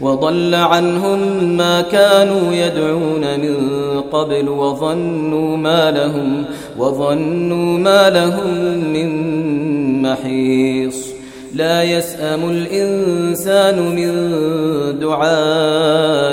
وضل عنهم ما كانوا يدعون من قبل وظنوا ما لهم وظنوا ما لهم من محيص. لا يسأم الإنسان من دعاء.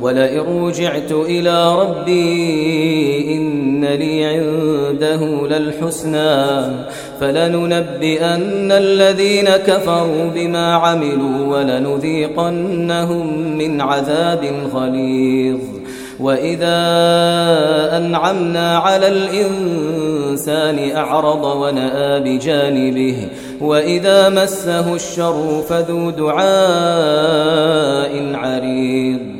ولئن رجعت إلى ربي إن لي عنده للحسنى فلننبئن الذين كفروا بما عملوا ولنذيقنهم من عذاب غليظ وإذا أنعمنا على الإنسان أعرض ونأى بجانبه وإذا مسه الشر فذو دعاء عريض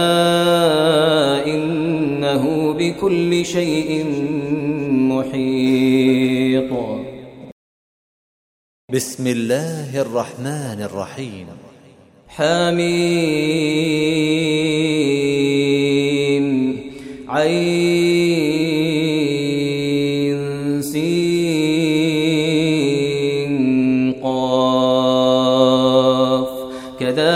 بكل شيء محيط. بسم الله الرحمن الرحيم. حميد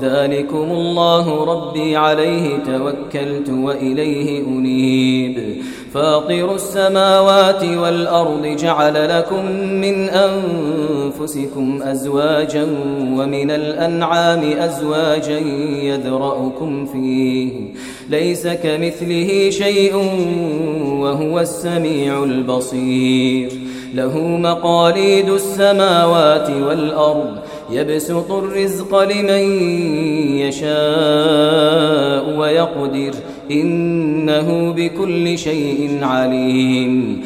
ذلكم الله ربي عليه توكلت وإليه أنيب. فاطر السماوات والأرض جعل لكم من أنفسكم أزواجا ومن الأنعام أزواجا يذرأكم فيه. ليس كمثله شيء وهو السميع البصير. له مقاليد السماوات والأرض يبسط الرزق لمن يشاء ويقدر إنه بكل شيء عليم